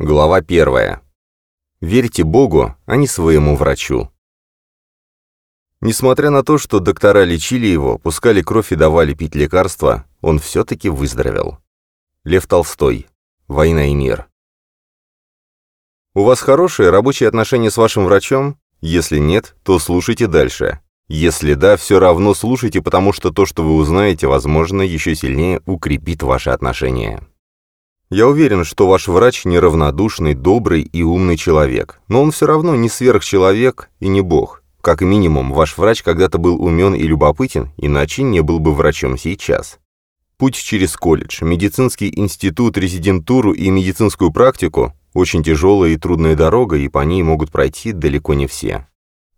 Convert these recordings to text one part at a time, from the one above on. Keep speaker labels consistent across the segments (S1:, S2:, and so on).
S1: Глава первая. Верьте Богу, а не своему врачу. Несмотря на то, что доктора лечили его, пускали кровь и давали пить лекарства, он все-таки выздоровел. Лев Толстой. Война и мир. У вас хорошие рабочие отношения с вашим врачом? Если нет, то слушайте дальше. Если да, все равно слушайте, потому что то, что вы узнаете, возможно, еще сильнее укрепит ваши отношения. Я уверен, что ваш врач неравнодушный, добрый и умный человек, но он все равно не сверхчеловек и не бог. Как минимум, ваш врач когда-то был умен и любопытен, иначе не был бы врачом сейчас. Путь через колледж, медицинский институт, резидентуру и медицинскую практику – очень тяжелая и трудная дорога, и по ней могут пройти далеко не все.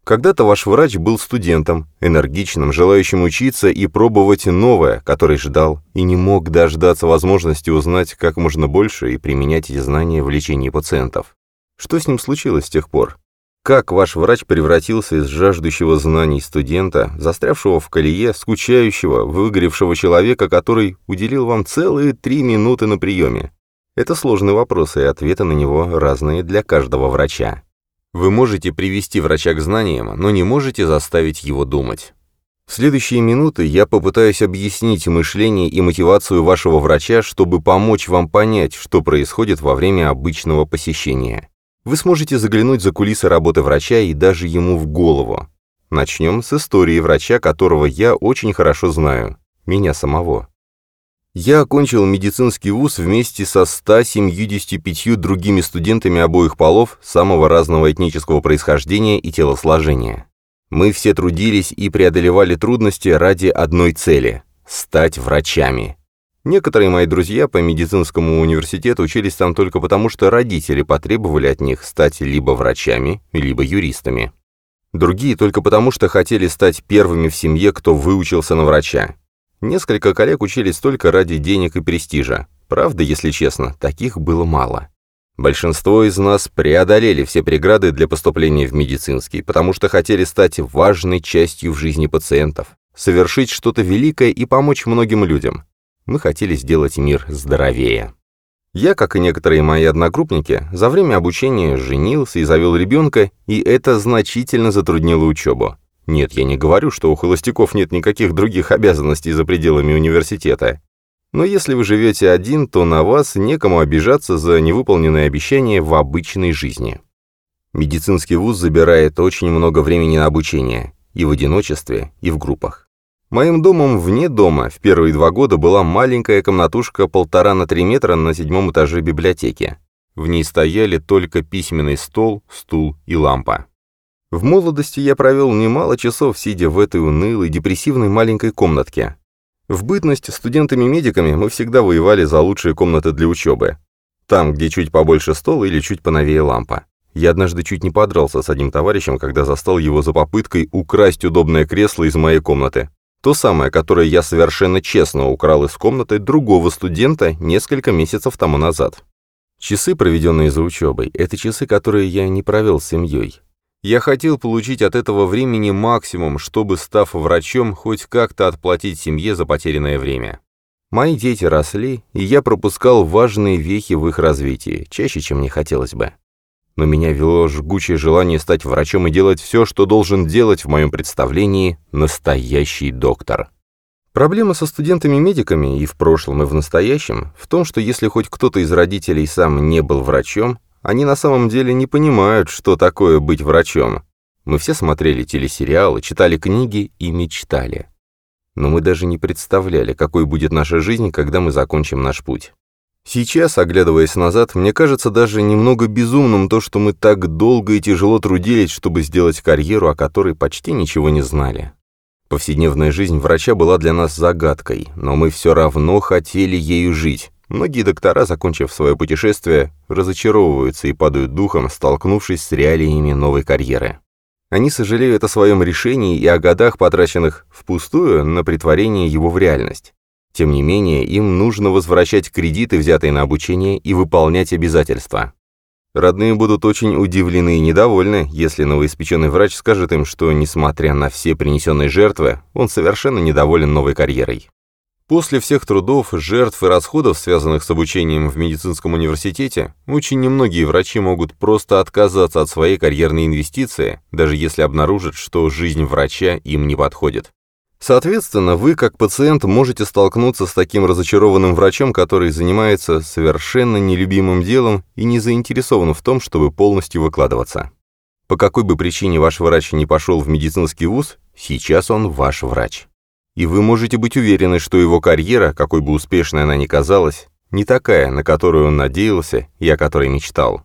S1: Когда-то ваш врач был студентом, энергичным, желающим учиться и пробовать новое, который ждал и не мог дождаться возможности узнать как можно больше и применять эти знания в лечении пациентов. Что с ним случилось с тех пор? Как ваш врач превратился из жаждущего знаний студента, застрявшего в колее, скучающего, выгоревшего человека, который уделил вам целые три минуты на приеме? Это сложный вопрос, и ответы на него разные для каждого врача. Вы можете привести врача к знаниям, но не можете заставить его думать. В следующие минуты я попытаюсь объяснить мышление и мотивацию вашего врача, чтобы помочь вам понять, что происходит во время обычного посещения. Вы сможете заглянуть за кулисы работы врача и даже ему в голову. Начнем с истории врача, которого я очень хорошо знаю, меня самого. Я окончил медицинский вуз вместе со 175 другими студентами обоих полов самого разного этнического происхождения и телосложения. Мы все трудились и преодолевали трудности ради одной цели – стать врачами. Некоторые мои друзья по медицинскому университету учились там только потому, что родители потребовали от них стать либо врачами, либо юристами. Другие только потому, что хотели стать первыми в семье, кто выучился на врача. Несколько коллег учились только ради денег и престижа. Правда, если честно, таких было мало. Большинство из нас преодолели все преграды для поступления в медицинский, потому что хотели стать важной частью в жизни пациентов, совершить что-то великое и помочь многим людям. Мы хотели сделать мир здоровее. Я, как и некоторые мои одногруппники, за время обучения женился и завел ребенка, и это значительно затруднило учебу. Нет, я не говорю, что у холостяков нет никаких других обязанностей за пределами университета. Но если вы живете один, то на вас некому обижаться за невыполненные обещания в обычной жизни. Медицинский вуз забирает очень много времени на обучение, и в одиночестве, и в группах. Моим домом вне дома в первые два года была маленькая комнатушка полтора на три метра на седьмом этаже библиотеки. В ней стояли только письменный стол, стул и лампа. В молодости я провел немало часов, сидя в этой унылой, депрессивной маленькой комнатке. В бытность студентами-медиками мы всегда воевали за лучшие комнаты для учебы. Там, где чуть побольше стол или чуть поновее лампа. Я однажды чуть не подрался с одним товарищем, когда застал его за попыткой украсть удобное кресло из моей комнаты. То самое, которое я совершенно честно украл из комнаты другого студента несколько месяцев тому назад. Часы, проведенные за учебой, это часы, которые я не провел с семьей. Я хотел получить от этого времени максимум, чтобы, став врачом, хоть как-то отплатить семье за потерянное время. Мои дети росли, и я пропускал важные вехи в их развитии, чаще, чем мне хотелось бы. Но меня вело жгучее желание стать врачом и делать все, что должен делать в моем представлении настоящий доктор. Проблема со студентами-медиками и в прошлом, и в настоящем в том, что если хоть кто-то из родителей сам не был врачом, они на самом деле не понимают, что такое быть врачом. Мы все смотрели телесериалы, читали книги и мечтали. Но мы даже не представляли, какой будет наша жизнь, когда мы закончим наш путь. Сейчас, оглядываясь назад, мне кажется даже немного безумным то, что мы так долго и тяжело трудились, чтобы сделать карьеру, о которой почти ничего не знали. Повседневная жизнь врача была для нас загадкой, но мы все равно хотели ею жить, Многие доктора, закончив свое путешествие, разочаровываются и падают духом, столкнувшись с реалиями новой карьеры. Они сожалеют о своем решении и о годах, потраченных впустую на притворение его в реальность. Тем не менее, им нужно возвращать кредиты, взятые на обучение, и выполнять обязательства. Родные будут очень удивлены и недовольны, если новоиспеченный врач скажет им, что, несмотря на все принесенные жертвы, он совершенно недоволен новой карьерой. После всех трудов, жертв и расходов, связанных с обучением в медицинском университете, очень немногие врачи могут просто отказаться от своей карьерной инвестиции, даже если обнаружат, что жизнь врача им не подходит. Соответственно, вы, как пациент, можете столкнуться с таким разочарованным врачом, который занимается совершенно нелюбимым делом и не заинтересован в том, чтобы полностью выкладываться. По какой бы причине ваш врач не пошел в медицинский вуз, сейчас он ваш врач и вы можете быть уверены, что его карьера, какой бы успешной она ни казалась, не такая, на которую он надеялся и о которой мечтал.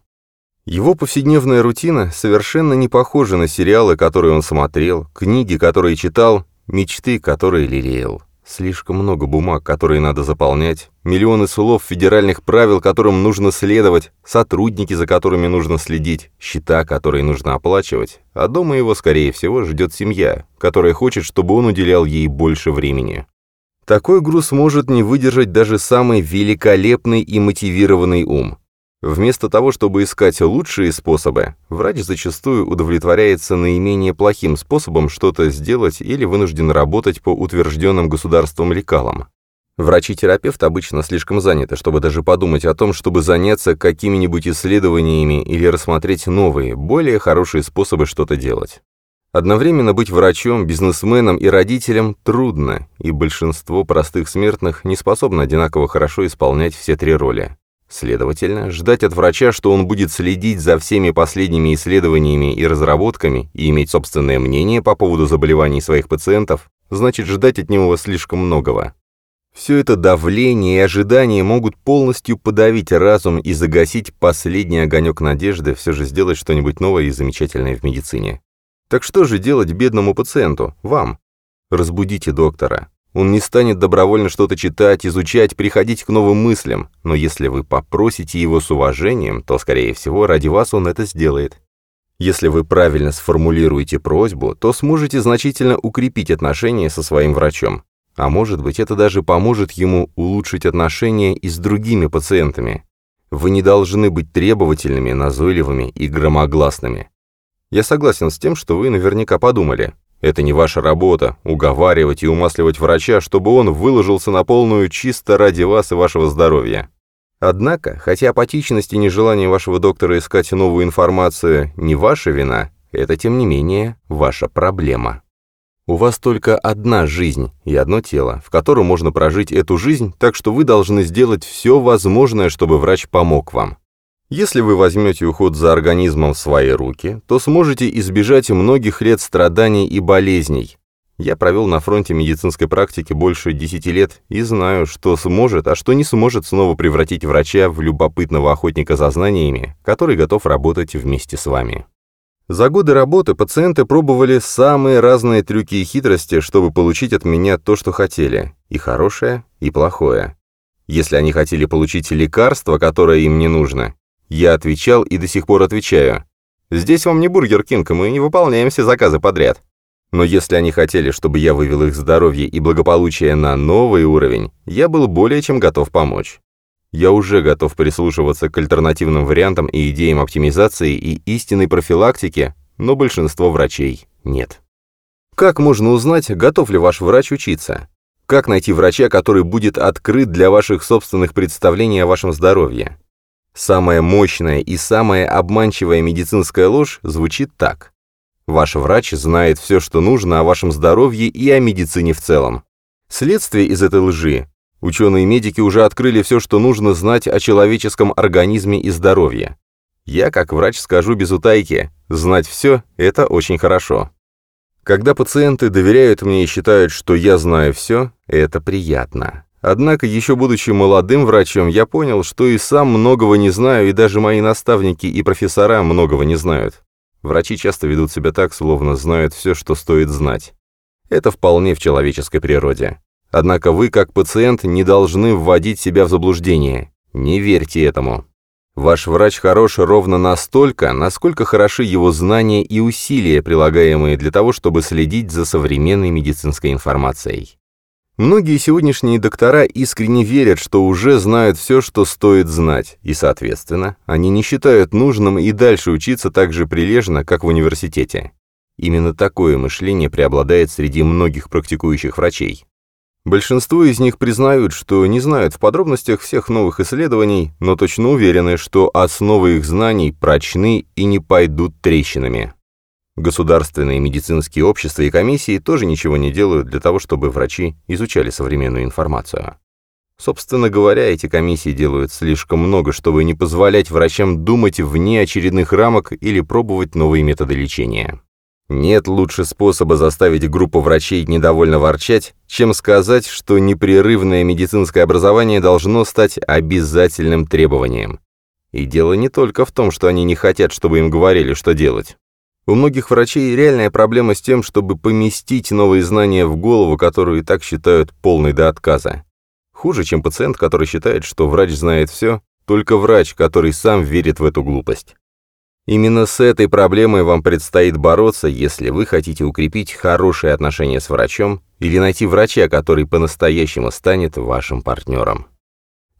S1: Его повседневная рутина совершенно не похожа на сериалы, которые он смотрел, книги, которые читал, мечты, которые лелеял. Слишком много бумаг, которые надо заполнять, миллионы слов федеральных правил, которым нужно следовать, сотрудники, за которыми нужно следить, счета, которые нужно оплачивать, а дома его, скорее всего, ждет семья, которая хочет, чтобы он уделял ей больше времени. Такой груз может не выдержать даже самый великолепный и мотивированный ум. Вместо того, чтобы искать лучшие способы, врач зачастую удовлетворяется наименее плохим способом что-то сделать или вынужден работать по утвержденным государством лекалам. Врачи-терапевт обычно слишком заняты, чтобы даже подумать о том, чтобы заняться какими-нибудь исследованиями или рассмотреть новые, более хорошие способы что-то делать. Одновременно быть врачом, бизнесменом и родителем трудно, и большинство простых смертных не способны одинаково хорошо исполнять все три роли. Следовательно, ждать от врача, что он будет следить за всеми последними исследованиями и разработками и иметь собственное мнение по поводу заболеваний своих пациентов, значит ждать от него слишком многого. Все это давление и ожидания могут полностью подавить разум и загасить последний огонек надежды все же сделать что-нибудь новое и замечательное в медицине. Так что же делать бедному пациенту, вам? Разбудите доктора. Он не станет добровольно что-то читать, изучать, приходить к новым мыслям, но если вы попросите его с уважением, то, скорее всего, ради вас он это сделает. Если вы правильно сформулируете просьбу, то сможете значительно укрепить отношения со своим врачом. А может быть, это даже поможет ему улучшить отношения и с другими пациентами. Вы не должны быть требовательными, назойливыми и громогласными. Я согласен с тем, что вы наверняка подумали, это не ваша работа – уговаривать и умасливать врача, чтобы он выложился на полную чисто ради вас и вашего здоровья. Однако, хотя апатичность и нежелание вашего доктора искать новую информацию не ваша вина, это, тем не менее, ваша проблема. У вас только одна жизнь и одно тело, в котором можно прожить эту жизнь, так что вы должны сделать все возможное, чтобы врач помог вам. Если вы возьмете уход за организмом в свои руки, то сможете избежать многих лет страданий и болезней. Я провел на фронте медицинской практики больше 10 лет и знаю, что сможет, а что не сможет снова превратить врача в любопытного охотника за знаниями, который готов работать вместе с вами. За годы работы пациенты пробовали самые разные трюки и хитрости, чтобы получить от меня то, что хотели, и хорошее, и плохое. Если они хотели получить лекарство, которое им не нужно, я отвечал и до сих пор отвечаю. Здесь вам не Бургер Кинг, мы не выполняем все заказы подряд. Но если они хотели, чтобы я вывел их здоровье и благополучие на новый уровень, я был более чем готов помочь. Я уже готов прислушиваться к альтернативным вариантам и идеям оптимизации и истинной профилактики, но большинство врачей нет. Как можно узнать, готов ли ваш врач учиться? Как найти врача, который будет открыт для ваших собственных представлений о вашем здоровье? Самая мощная и самая обманчивая медицинская ложь звучит так. Ваш врач знает все, что нужно о вашем здоровье и о медицине в целом. Следствие из этой лжи. Ученые-медики уже открыли все, что нужно знать о человеческом организме и здоровье. Я, как врач, скажу без утайки, знать все – это очень хорошо. Когда пациенты доверяют мне и считают, что я знаю все, это приятно. Однако, еще будучи молодым врачом, я понял, что и сам многого не знаю, и даже мои наставники и профессора многого не знают. Врачи часто ведут себя так, словно знают все, что стоит знать. Это вполне в человеческой природе. Однако вы, как пациент, не должны вводить себя в заблуждение. Не верьте этому. Ваш врач хорош ровно настолько, насколько хороши его знания и усилия, прилагаемые для того, чтобы следить за современной медицинской информацией. Многие сегодняшние доктора искренне верят, что уже знают все, что стоит знать, и, соответственно, они не считают нужным и дальше учиться так же прилежно, как в университете. Именно такое мышление преобладает среди многих практикующих врачей. Большинство из них признают, что не знают в подробностях всех новых исследований, но точно уверены, что основы их знаний прочны и не пойдут трещинами. Государственные медицинские общества и комиссии тоже ничего не делают для того, чтобы врачи изучали современную информацию. Собственно говоря, эти комиссии делают слишком много, чтобы не позволять врачам думать вне очередных рамок или пробовать новые методы лечения. Нет лучше способа заставить группу врачей недовольно ворчать, чем сказать, что непрерывное медицинское образование должно стать обязательным требованием. И дело не только в том, что они не хотят, чтобы им говорили, что делать. У многих врачей реальная проблема с тем, чтобы поместить новые знания в голову, которую и так считают полной до отказа. Хуже, чем пациент, который считает, что врач знает все, только врач, который сам верит в эту глупость. Именно с этой проблемой вам предстоит бороться, если вы хотите укрепить хорошие отношения с врачом или найти врача, который по-настоящему станет вашим партнером.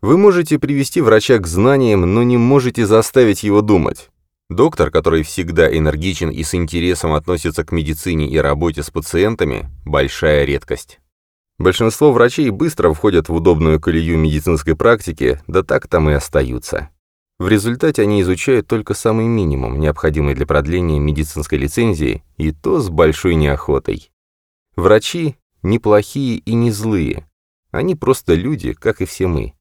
S1: Вы можете привести врача к знаниям, но не можете заставить его думать. Доктор, который всегда энергичен и с интересом относится к медицине и работе с пациентами – большая редкость. Большинство врачей быстро входят в удобную колею медицинской практики, да так там и остаются. В результате они изучают только самый минимум, необходимый для продления медицинской лицензии, и то с большой неохотой. Врачи неплохие и не злые. Они просто люди, как и все мы.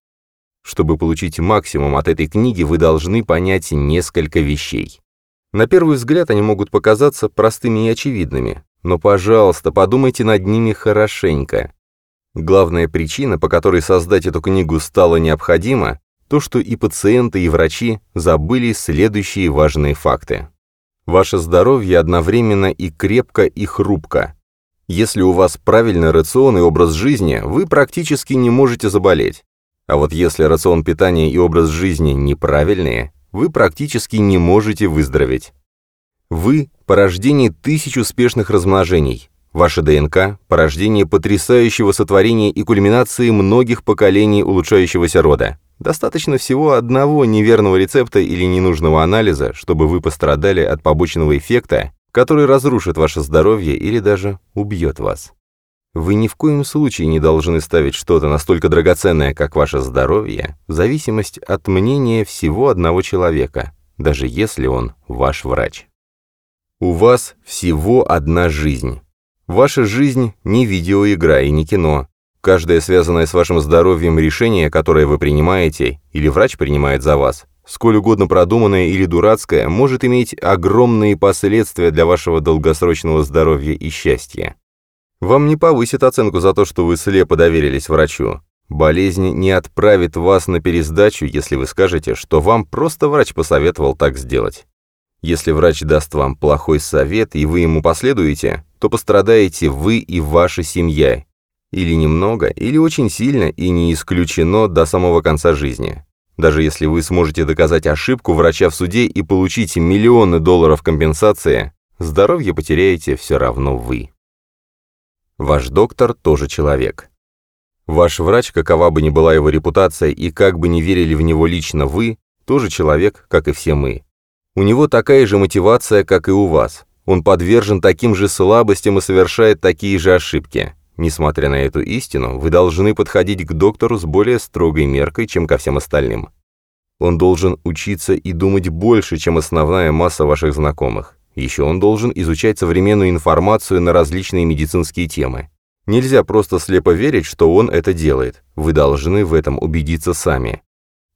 S1: Чтобы получить максимум от этой книги, вы должны понять несколько вещей. На первый взгляд они могут показаться простыми и очевидными, но, пожалуйста, подумайте над ними хорошенько. Главная причина, по которой создать эту книгу стало необходимо, то, что и пациенты, и врачи забыли следующие важные факты. Ваше здоровье одновременно и крепко, и хрупко. Если у вас правильный рацион и образ жизни, вы практически не можете заболеть. А вот если рацион питания и образ жизни неправильные, вы практически не можете выздороветь. Вы – порождение тысяч успешных размножений. Ваша ДНК – порождение потрясающего сотворения и кульминации многих поколений улучшающегося рода. Достаточно всего одного неверного рецепта или ненужного анализа, чтобы вы пострадали от побочного эффекта, который разрушит ваше здоровье или даже убьет вас. Вы ни в коем случае не должны ставить что-то настолько драгоценное, как ваше здоровье, в зависимость от мнения всего одного человека, даже если он ваш врач. У вас всего одна жизнь. Ваша жизнь не видеоигра и не кино, Каждое связанное с вашим здоровьем решение, которое вы принимаете, или врач принимает за вас, сколь угодно продуманное или дурацкое, может иметь огромные последствия для вашего долгосрочного здоровья и счастья. Вам не повысит оценку за то, что вы слепо доверились врачу. Болезнь не отправит вас на пересдачу, если вы скажете, что вам просто врач посоветовал так сделать. Если врач даст вам плохой совет, и вы ему последуете, то пострадаете вы и ваша семья, или немного, или очень сильно, и не исключено до самого конца жизни. Даже если вы сможете доказать ошибку врача в суде и получить миллионы долларов компенсации, здоровье потеряете все равно вы. Ваш доктор тоже человек. Ваш врач, какова бы ни была его репутация и как бы ни верили в него лично вы, тоже человек, как и все мы. У него такая же мотивация, как и у вас. Он подвержен таким же слабостям и совершает такие же ошибки. Несмотря на эту истину, вы должны подходить к доктору с более строгой меркой, чем ко всем остальным. Он должен учиться и думать больше, чем основная масса ваших знакомых. Еще он должен изучать современную информацию на различные медицинские темы. Нельзя просто слепо верить, что он это делает. Вы должны в этом убедиться сами.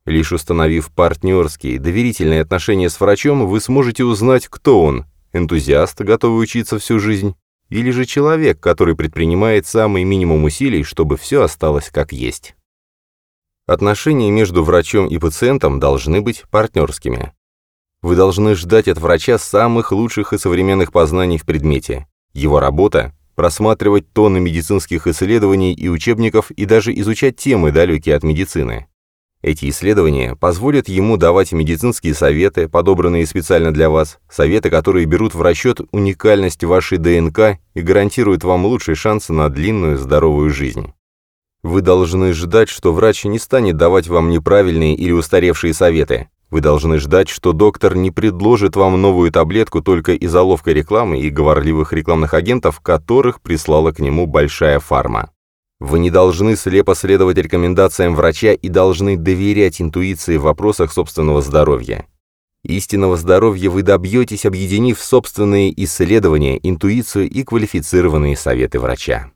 S1: Лишь установив партнерские, доверительные отношения с врачом, вы сможете узнать, кто он – энтузиаст, готовый учиться всю жизнь, или же человек, который предпринимает самый минимум усилий, чтобы все осталось как есть. Отношения между врачом и пациентом должны быть партнерскими. Вы должны ждать от врача самых лучших и современных познаний в предмете. Его работа – просматривать тонны медицинских исследований и учебников и даже изучать темы, далекие от медицины. Эти исследования позволят ему давать медицинские советы, подобранные специально для вас, советы, которые берут в расчет уникальность вашей ДНК и гарантируют вам лучшие шансы на длинную здоровую жизнь. Вы должны ждать, что врач не станет давать вам неправильные или устаревшие советы. Вы должны ждать, что доктор не предложит вам новую таблетку только из-за ловкой рекламы и говорливых рекламных агентов, которых прислала к нему большая фарма. Вы не должны слепо следовать рекомендациям врача и должны доверять интуиции в вопросах собственного здоровья. Истинного здоровья вы добьетесь, объединив собственные исследования, интуицию и квалифицированные советы врача.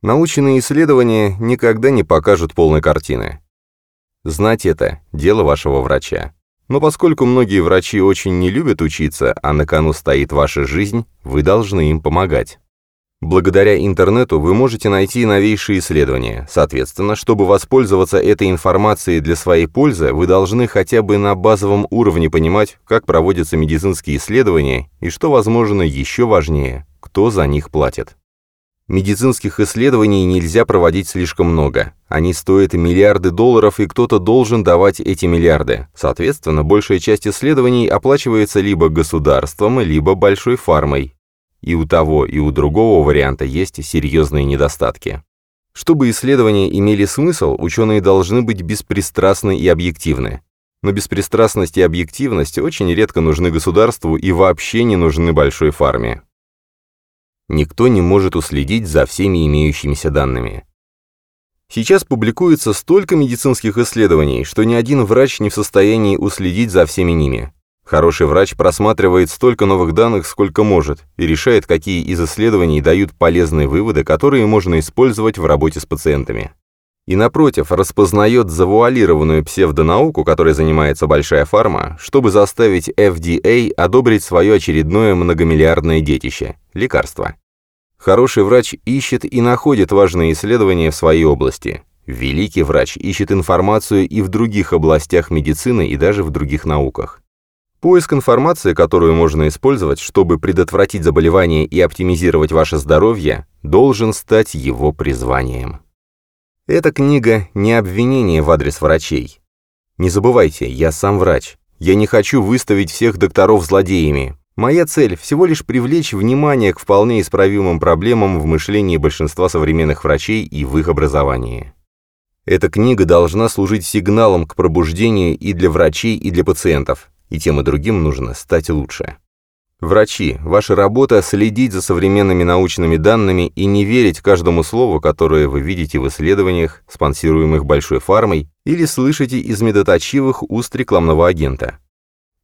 S1: Научные исследования никогда не покажут полной картины. Знать это – дело вашего врача. Но поскольку многие врачи очень не любят учиться, а на кону стоит ваша жизнь, вы должны им помогать. Благодаря интернету вы можете найти новейшие исследования. Соответственно, чтобы воспользоваться этой информацией для своей пользы, вы должны хотя бы на базовом уровне понимать, как проводятся медицинские исследования и, что возможно еще важнее, кто за них платит. Медицинских исследований нельзя проводить слишком много. Они стоят миллиарды долларов, и кто-то должен давать эти миллиарды. Соответственно, большая часть исследований оплачивается либо государством, либо большой фармой, и у того, и у другого варианта есть серьезные недостатки. Чтобы исследования имели смысл, ученые должны быть беспристрастны и объективны. Но беспристрастность и объективность очень редко нужны государству и вообще не нужны большой фарме. Никто не может уследить за всеми имеющимися данными. Сейчас публикуется столько медицинских исследований, что ни один врач не в состоянии уследить за всеми ними. Хороший врач просматривает столько новых данных, сколько может, и решает, какие из исследований дают полезные выводы, которые можно использовать в работе с пациентами. И напротив, распознает завуалированную псевдонауку, которой занимается большая фарма, чтобы заставить FDA одобрить свое очередное многомиллиардное детище – лекарство. Хороший врач ищет и находит важные исследования в своей области. Великий врач ищет информацию и в других областях медицины и даже в других науках. Поиск информации, которую можно использовать, чтобы предотвратить заболевание и оптимизировать ваше здоровье, должен стать его призванием. Эта книга не обвинение в адрес врачей. Не забывайте, я сам врач. Я не хочу выставить всех докторов злодеями. Моя цель – всего лишь привлечь внимание к вполне исправимым проблемам в мышлении большинства современных врачей и в их образовании. Эта книга должна служить сигналом к пробуждению и для врачей, и для пациентов, и тем и другим нужно стать лучше. Врачи, ваша работа – следить за современными научными данными и не верить каждому слову, которое вы видите в исследованиях, спонсируемых большой фармой, или слышите из медоточивых уст рекламного агента.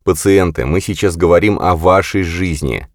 S1: Пациенты, мы сейчас говорим о вашей жизни.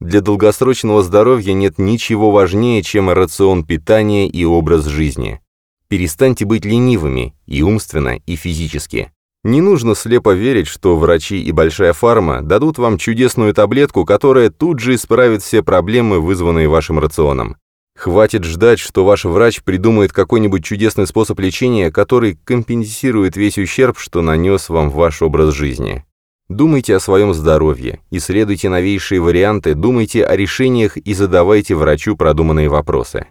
S1: Для долгосрочного здоровья нет ничего важнее, чем рацион питания и образ жизни. Перестаньте быть ленивыми и умственно, и физически. Не нужно слепо верить, что врачи и большая фарма дадут вам чудесную таблетку, которая тут же исправит все проблемы, вызванные вашим рационом. Хватит ждать, что ваш врач придумает какой-нибудь чудесный способ лечения, который компенсирует весь ущерб, что нанес вам ваш образ жизни. Думайте о своем здоровье, исследуйте новейшие варианты, думайте о решениях и задавайте врачу продуманные вопросы.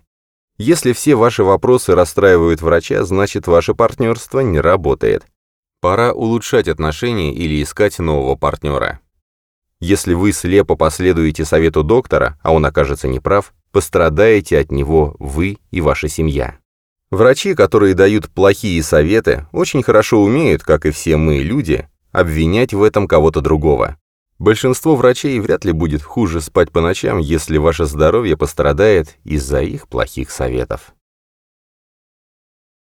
S1: Если все ваши вопросы расстраивают врача, значит ваше партнерство не работает. Пора улучшать отношения или искать нового партнера. Если вы слепо последуете совету доктора, а он окажется неправ, пострадаете от него вы и ваша семья. Врачи, которые дают плохие советы, очень хорошо умеют, как и все мы, люди, обвинять в этом кого-то другого. Большинство врачей вряд ли будет хуже спать по ночам, если ваше здоровье пострадает из-за их плохих советов.